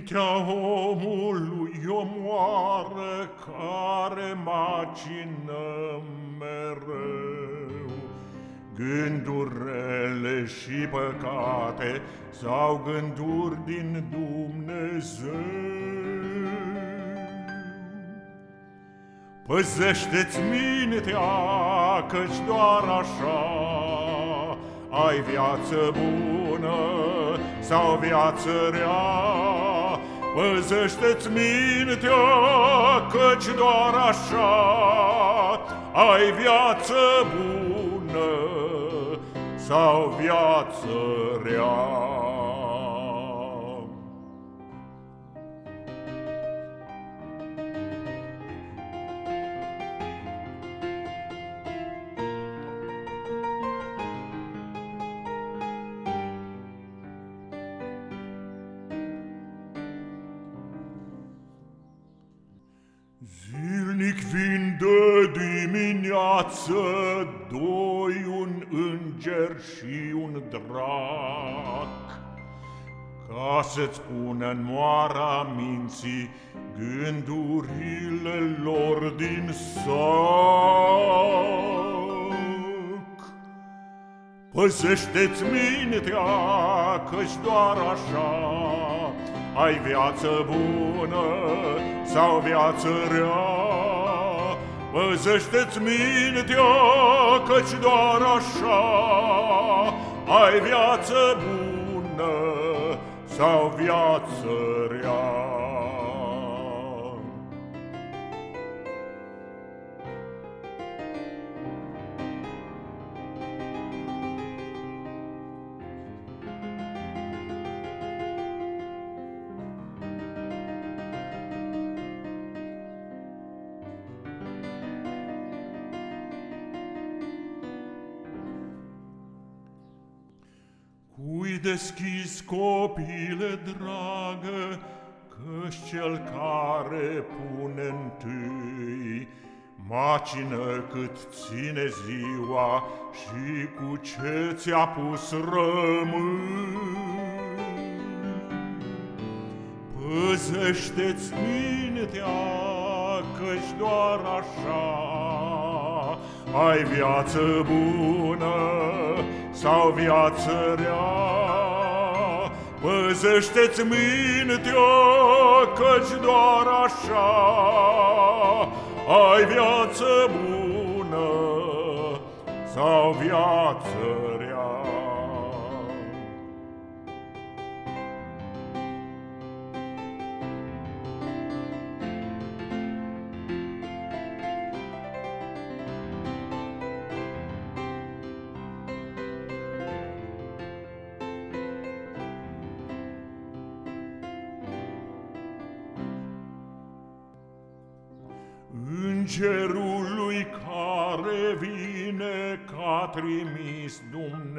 Mintea omului omoară care macină mereu. Gânduri rele și păcate sau gânduri din Dumnezeu. Păzește-ți mintea, căci doar așa Ai viață bună sau viață rea Păzește-ți mintea, căci doar așa Ai viață bună sau viață rea Zilnic vin de dimineață Doi, un înger și un drac. Ca să-ți pună în moara minții Gândurile lor din sac. Păzește-ți mintea, căci doar așa ai viață bună sau viață rea? Păzește-ți mintea, căci doar așa Ai viață bună sau viață rea Cui deschis copile dragă, Căci cel care pune întâi Macină cât ține ziua Și cu ce ți-a pus rămâi. Păzește-ți mintea, căci doar așa Ai viață bună sau viață rea. Păzește-ți mintea, căci doar așa ai viață bună sau viață rea. Îngerului care vine ca trimis dumnezeiesc,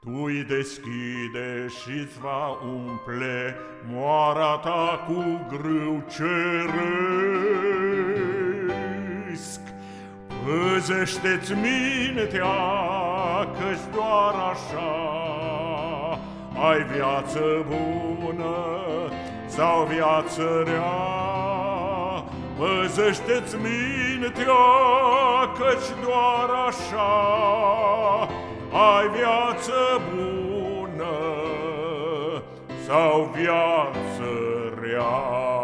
Tu-i deschide și-ți va umple moara ta cu grâu ceresc. Păzește-ți mintea, că doar așa ai viață bună sau viață rea. Păzește-ți mintea, căci doar așa ai viață bună sau viață rea.